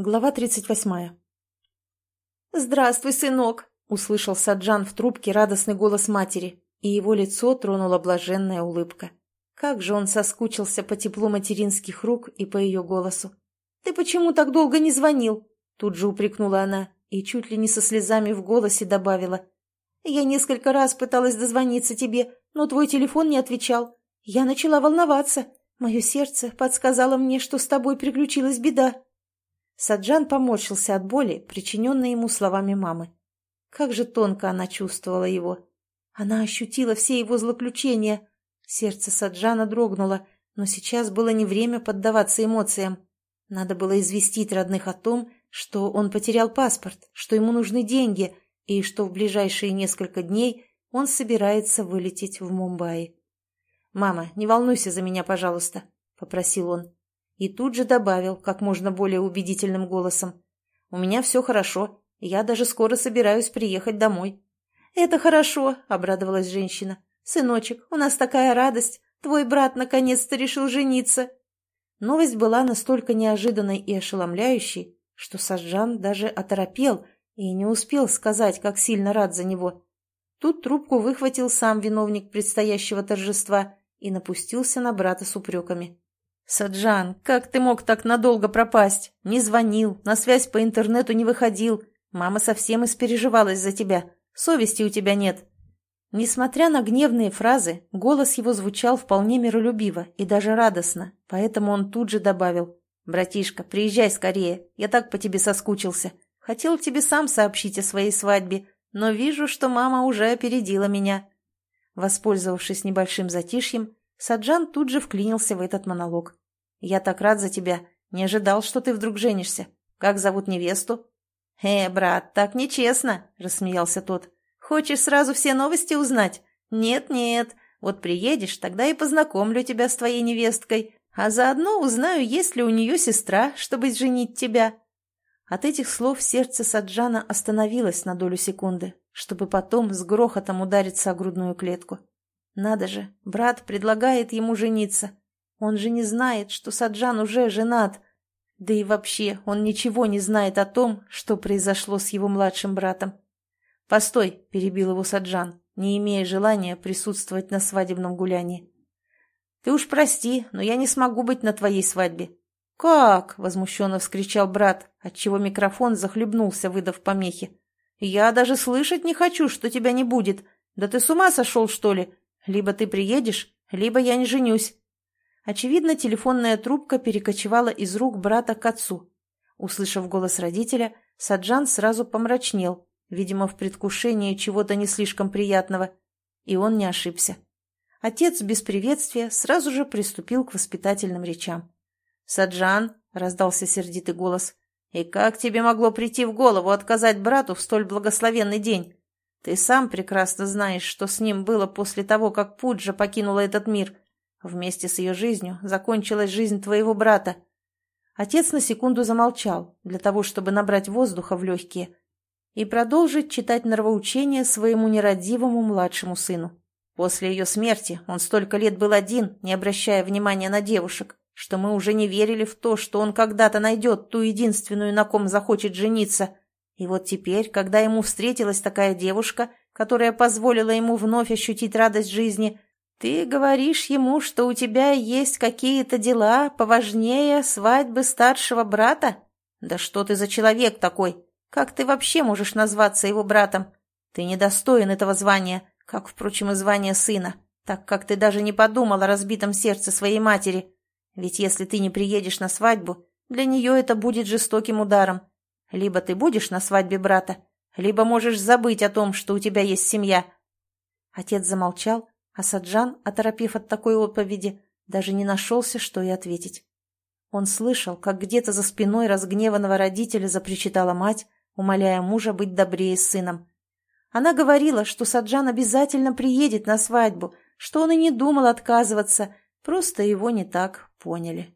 Глава 38. «Здравствуй, сынок!» — услышал Саджан в трубке радостный голос матери, и его лицо тронула блаженная улыбка. Как же он соскучился по теплу материнских рук и по ее голосу. «Ты почему так долго не звонил?» Тут же упрекнула она и чуть ли не со слезами в голосе добавила. «Я несколько раз пыталась дозвониться тебе, но твой телефон не отвечал. Я начала волноваться. Мое сердце подсказало мне, что с тобой приключилась беда». Саджан поморщился от боли, причиненной ему словами мамы. Как же тонко она чувствовала его. Она ощутила все его злоключения. Сердце Саджана дрогнуло, но сейчас было не время поддаваться эмоциям. Надо было известить родных о том, что он потерял паспорт, что ему нужны деньги и что в ближайшие несколько дней он собирается вылететь в Мумбаи. «Мама, не волнуйся за меня, пожалуйста», — попросил он. И тут же добавил, как можно более убедительным голосом. «У меня все хорошо. Я даже скоро собираюсь приехать домой». «Это хорошо», — обрадовалась женщина. «Сыночек, у нас такая радость. Твой брат наконец-то решил жениться». Новость была настолько неожиданной и ошеломляющей, что Саджан даже оторопел и не успел сказать, как сильно рад за него. Тут трубку выхватил сам виновник предстоящего торжества и напустился на брата с упреками. «Саджан, как ты мог так надолго пропасть? Не звонил, на связь по интернету не выходил. Мама совсем испереживалась за тебя. Совести у тебя нет». Несмотря на гневные фразы, голос его звучал вполне миролюбиво и даже радостно, поэтому он тут же добавил. «Братишка, приезжай скорее, я так по тебе соскучился. Хотел тебе сам сообщить о своей свадьбе, но вижу, что мама уже опередила меня». Воспользовавшись небольшим затишьем, Саджан тут же вклинился в этот монолог. «Я так рад за тебя. Не ожидал, что ты вдруг женишься. Как зовут невесту?» «Э, брат, так нечестно», — рассмеялся тот. «Хочешь сразу все новости узнать? Нет-нет. Вот приедешь, тогда и познакомлю тебя с твоей невесткой, а заодно узнаю, есть ли у нее сестра, чтобы женить тебя». От этих слов сердце Саджана остановилось на долю секунды, чтобы потом с грохотом удариться о грудную клетку. Надо же, брат предлагает ему жениться. Он же не знает, что Саджан уже женат. Да и вообще, он ничего не знает о том, что произошло с его младшим братом. «Постой», — перебил его Саджан, не имея желания присутствовать на свадебном гулянии. «Ты уж прости, но я не смогу быть на твоей свадьбе». «Как?» — возмущенно вскричал брат, отчего микрофон захлебнулся, выдав помехи. «Я даже слышать не хочу, что тебя не будет. Да ты с ума сошел, что ли? Либо ты приедешь, либо я не женюсь. Очевидно, телефонная трубка перекочевала из рук брата к отцу. Услышав голос родителя, Саджан сразу помрачнел, видимо, в предвкушении чего-то не слишком приятного. И он не ошибся. Отец без приветствия сразу же приступил к воспитательным речам. «Саджан», — раздался сердитый голос, — «и как тебе могло прийти в голову отказать брату в столь благословенный день? Ты сам прекрасно знаешь, что с ним было после того, как Пуджа покинула этот мир. Вместе с ее жизнью закончилась жизнь твоего брата. Отец на секунду замолчал, для того, чтобы набрать воздуха в легкие, и продолжить читать нравоучение своему нерадивому младшему сыну. После ее смерти он столько лет был один, не обращая внимания на девушек, что мы уже не верили в то, что он когда-то найдет ту единственную, на ком захочет жениться – и вот теперь, когда ему встретилась такая девушка, которая позволила ему вновь ощутить радость жизни, ты говоришь ему, что у тебя есть какие-то дела поважнее свадьбы старшего брата? Да что ты за человек такой? Как ты вообще можешь назваться его братом? Ты недостоин этого звания, как, впрочем, и звания сына, так как ты даже не подумал о разбитом сердце своей матери. Ведь если ты не приедешь на свадьбу, для нее это будет жестоким ударом, либо ты будешь на свадьбе брата, либо можешь забыть о том, что у тебя есть семья». Отец замолчал, а Саджан, оторопев от такой отповеди, даже не нашелся, что и ответить. Он слышал, как где-то за спиной разгневанного родителя запричитала мать, умоляя мужа быть добрее с сыном. Она говорила, что Саджан обязательно приедет на свадьбу, что он и не думал отказываться, просто его не так поняли.